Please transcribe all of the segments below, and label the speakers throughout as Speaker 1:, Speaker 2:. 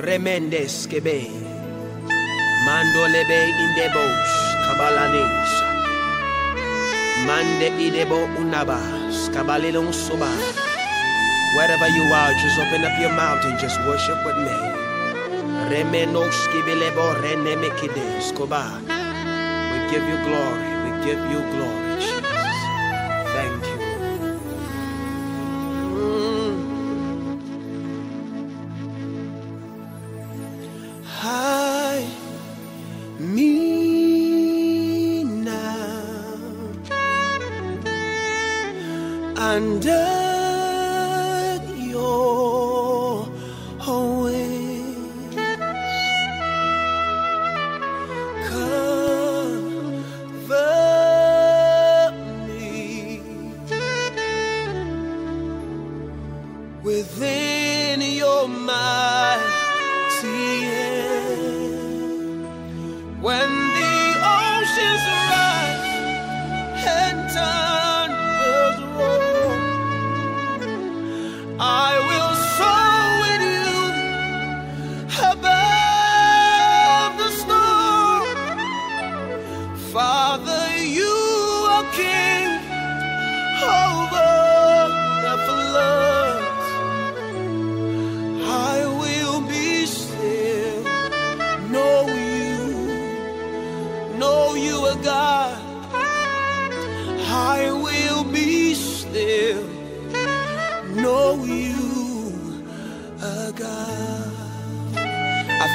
Speaker 1: Remendes. Mande unabas suba. Wherever you are, just open up your mouth and just worship with me. Remenos. We give you glory. We give you glory,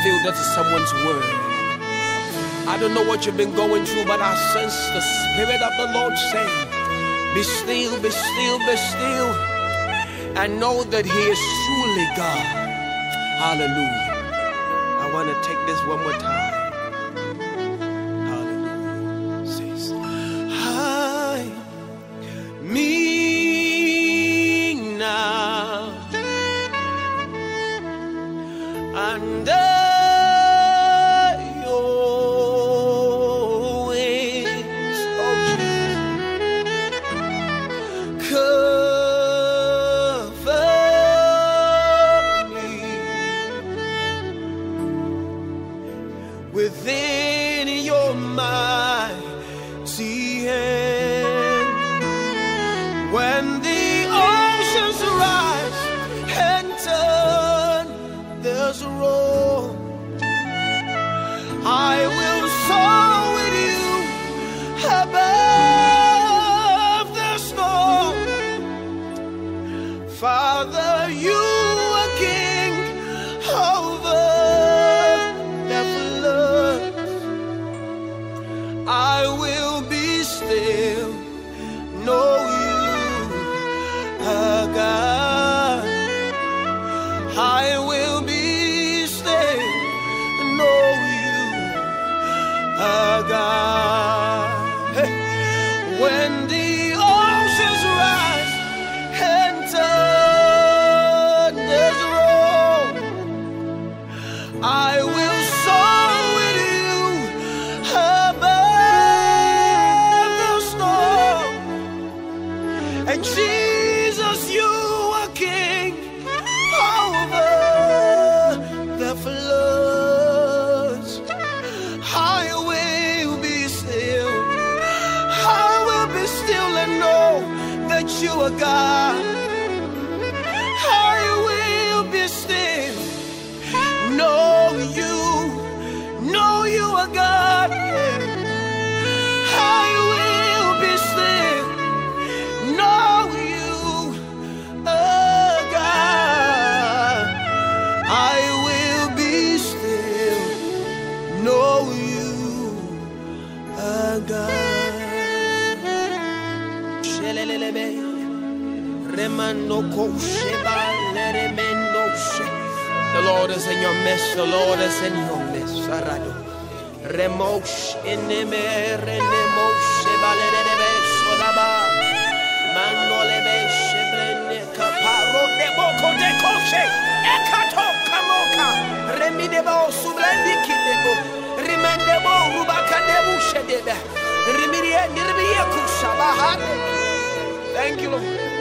Speaker 1: feel that is someone's word. I don't know what you've been going through, but I sense the Spirit of the Lord saying, Be still, be still, be still, and know that He is truly God. Hallelujah. I want to take this one more time. When the oceans rise and turn, there's a roar. Lord is in your midst. The Lord is in your midst. Sarado. Remosh ineme renemosh shebalerebe solaba. Mandolebe shebrene kaparo de boko de koshe. Ekato kamoka. Remidebo sublendi kidebo. Rimendebo rubakadebu shedebe. Rimirie nirbiye kushabahane. Thank you, Lord.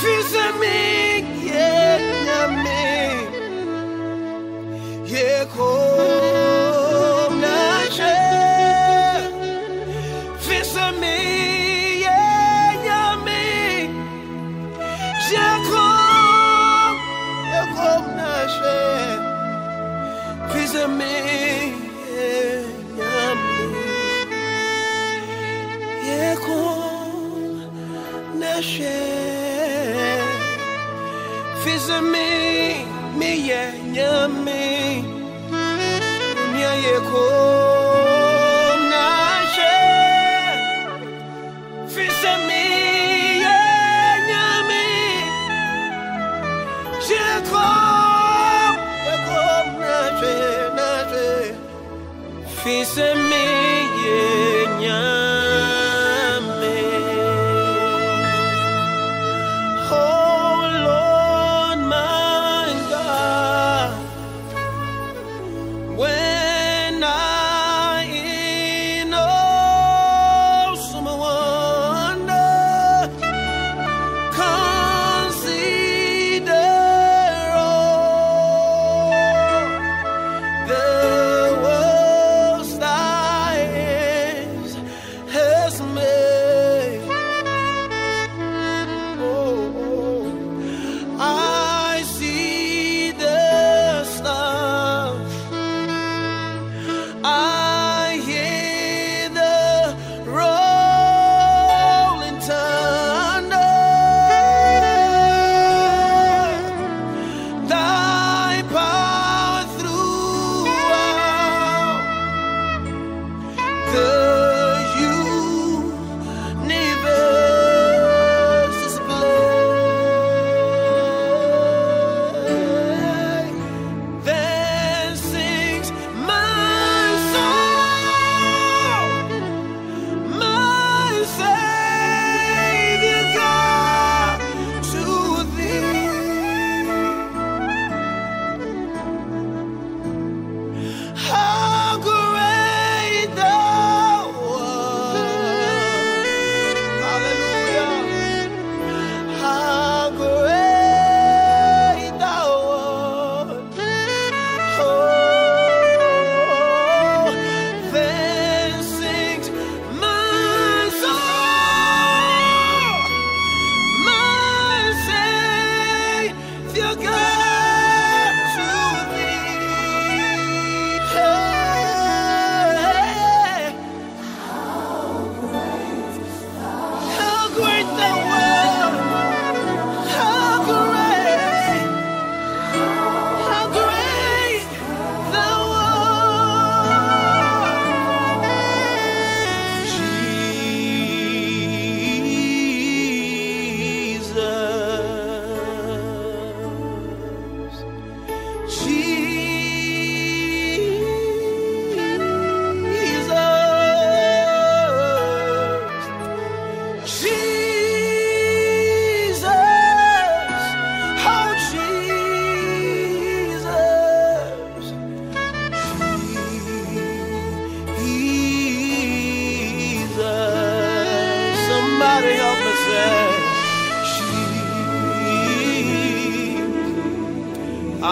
Speaker 1: Fils-Aimé, yeah, yeah, yeah, nami dunia yeko naje fisemi yenyami yeko she. naje naje fisemi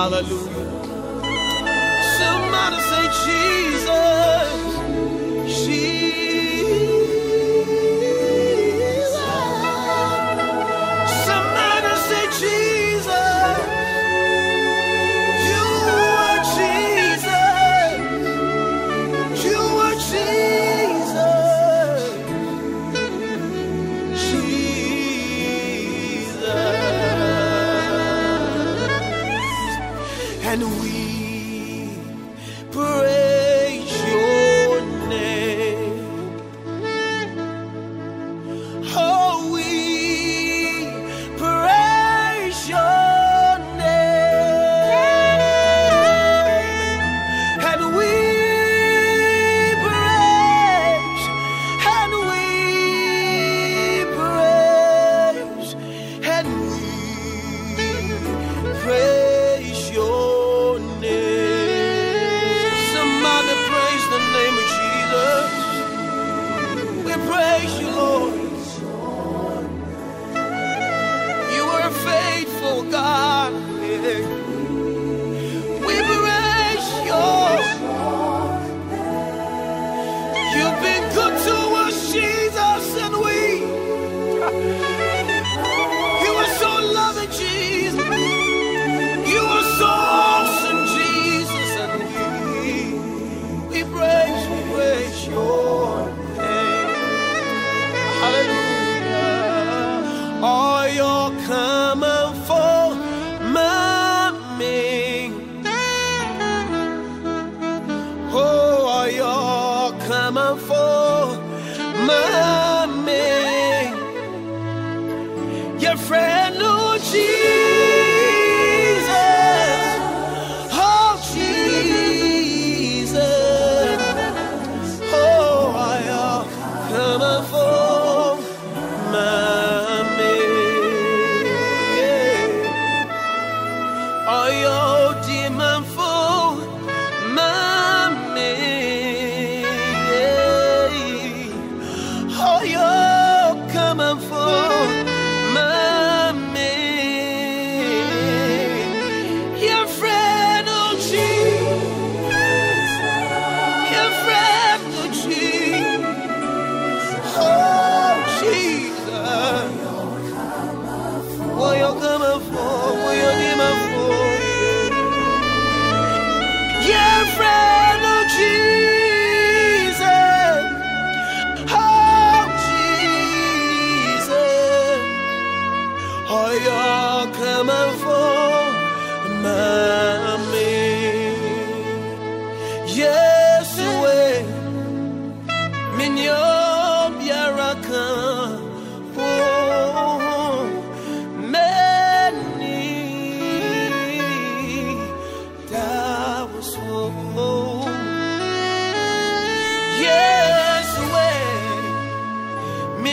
Speaker 1: Hallelujah.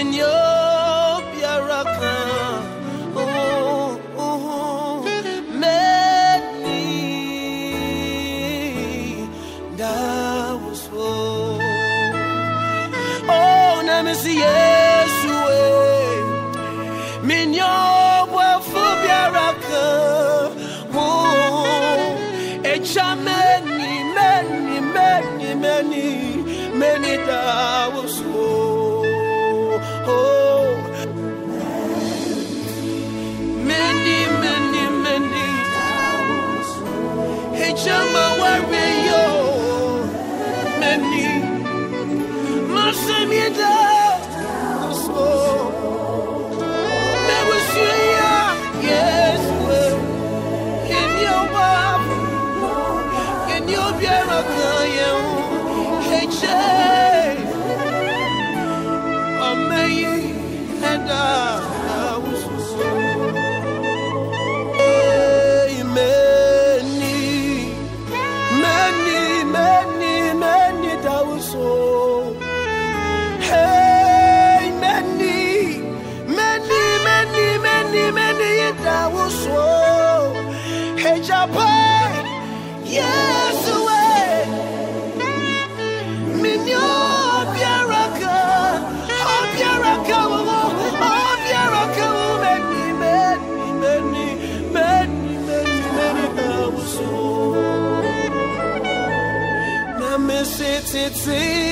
Speaker 1: in your iubirea mea eu Hey Jay Amazing and I it's in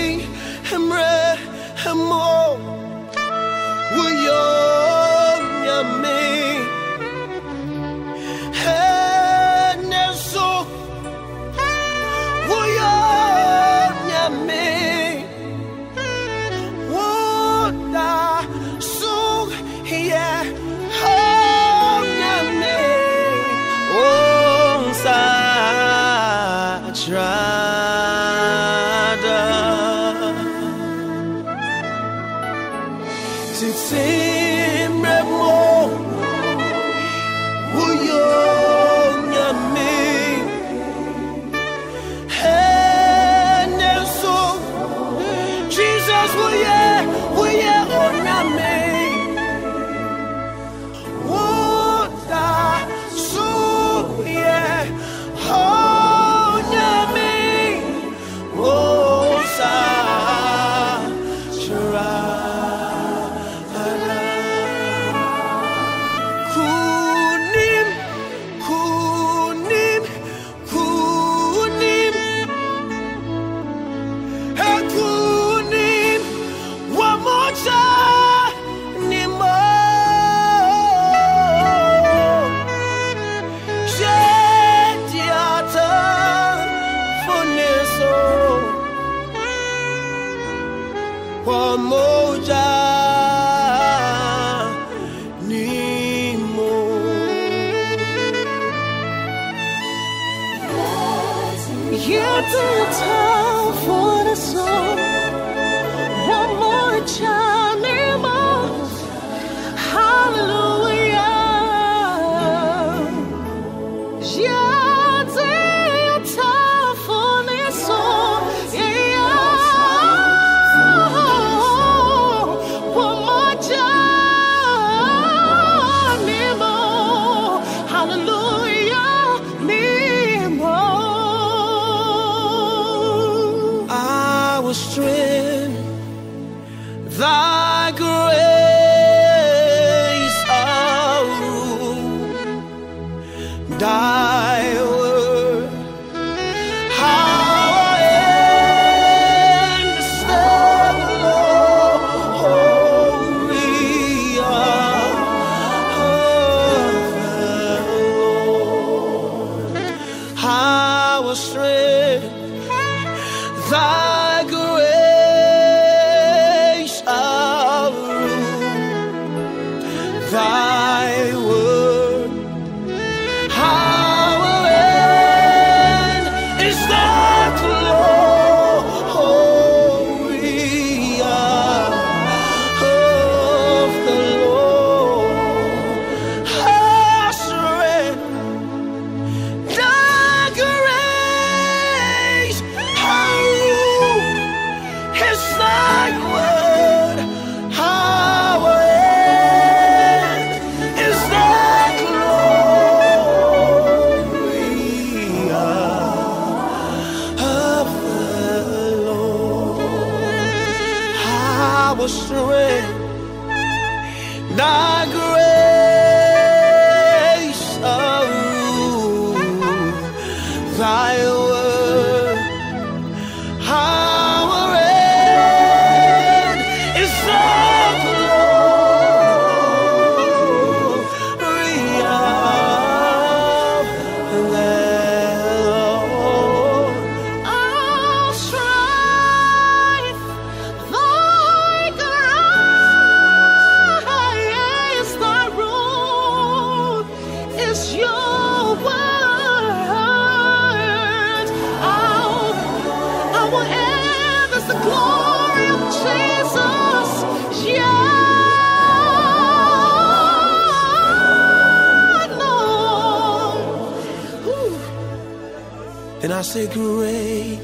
Speaker 1: say great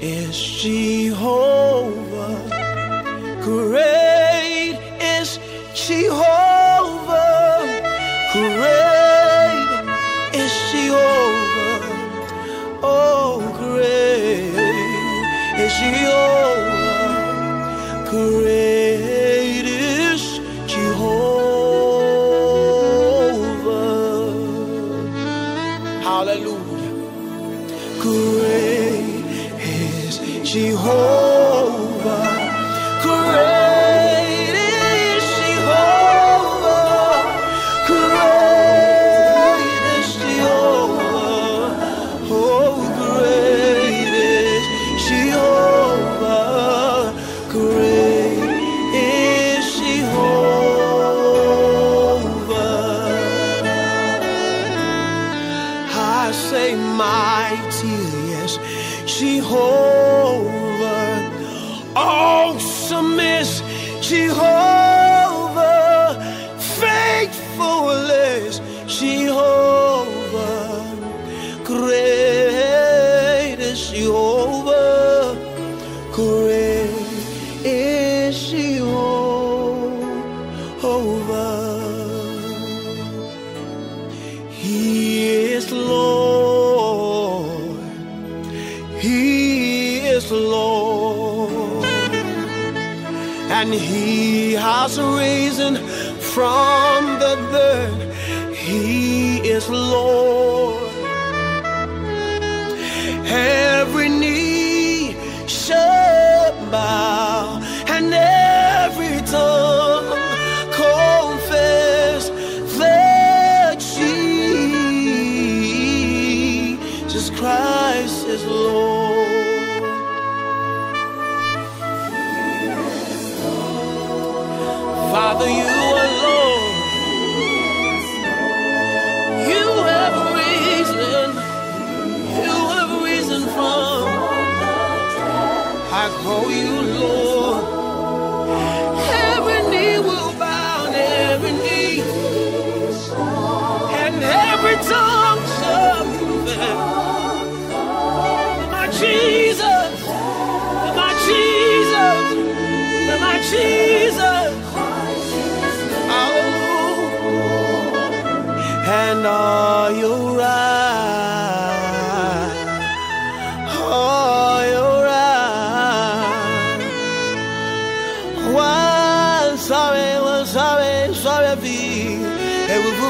Speaker 1: is Jehovah. Great is Jehovah. yes, Jehovah. Awesome is Jehovah. and he has risen from the dead. He is Lord. And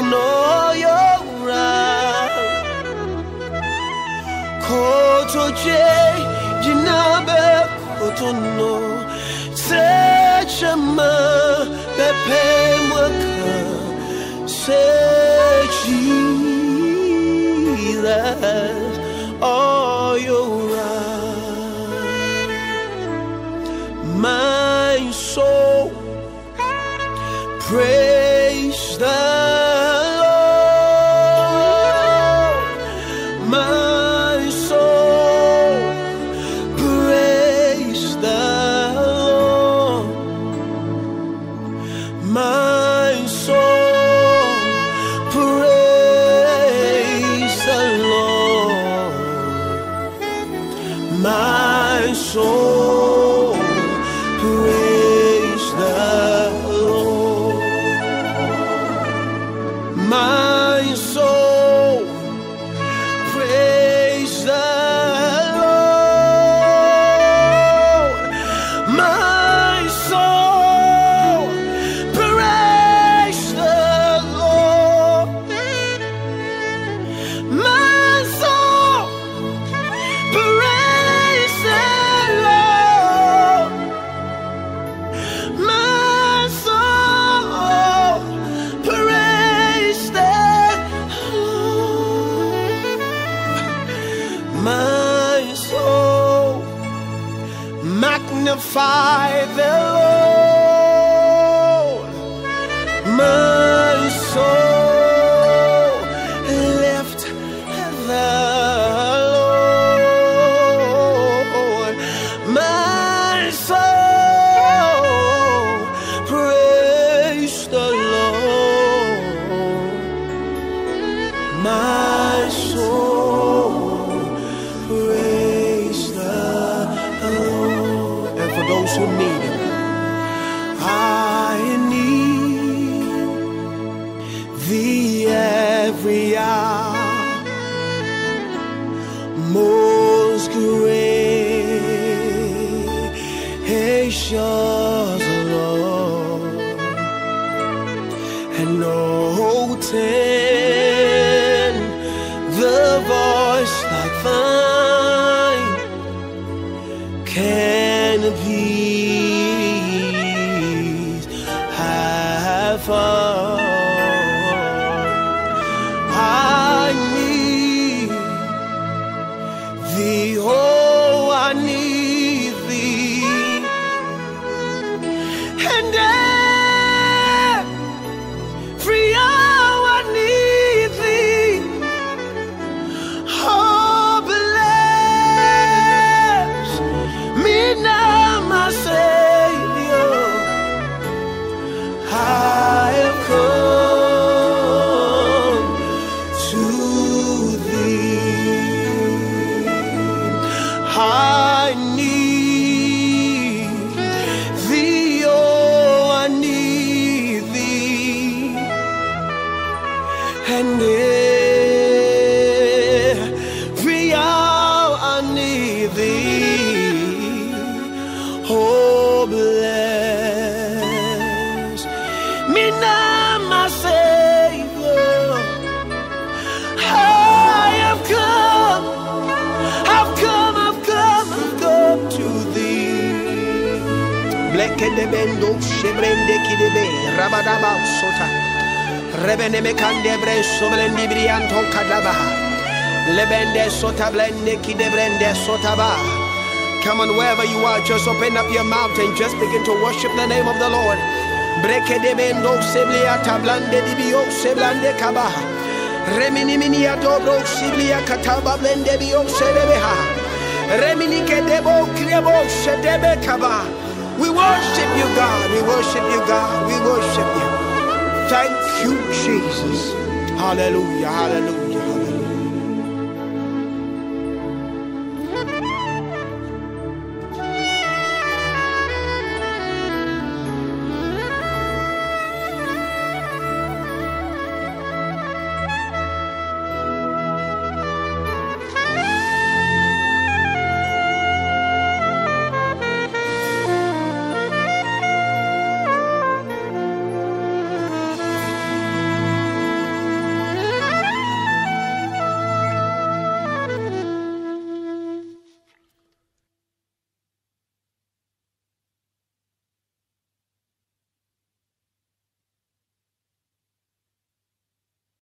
Speaker 1: know you're around. Koto J, Jinabe, Koto no. se Sechama, Pepe Mwaka, Sechira. And every hour I need thee. Oh, bless me now, my Savior. I have come, I've come, I've come, I've come to thee. Bendo shebrende kidebe rabadaba sota. Rebene kadabaha. Lebende sota blende. Come on, wherever you are, just open up your mouth and just begin to worship the name of the Lord. Breke de seblande. Remini blende bio. Remini kaba. We worship you, God. We worship you, God. We worship you. Thank you, Jesus. Hallelujah. Hallelujah.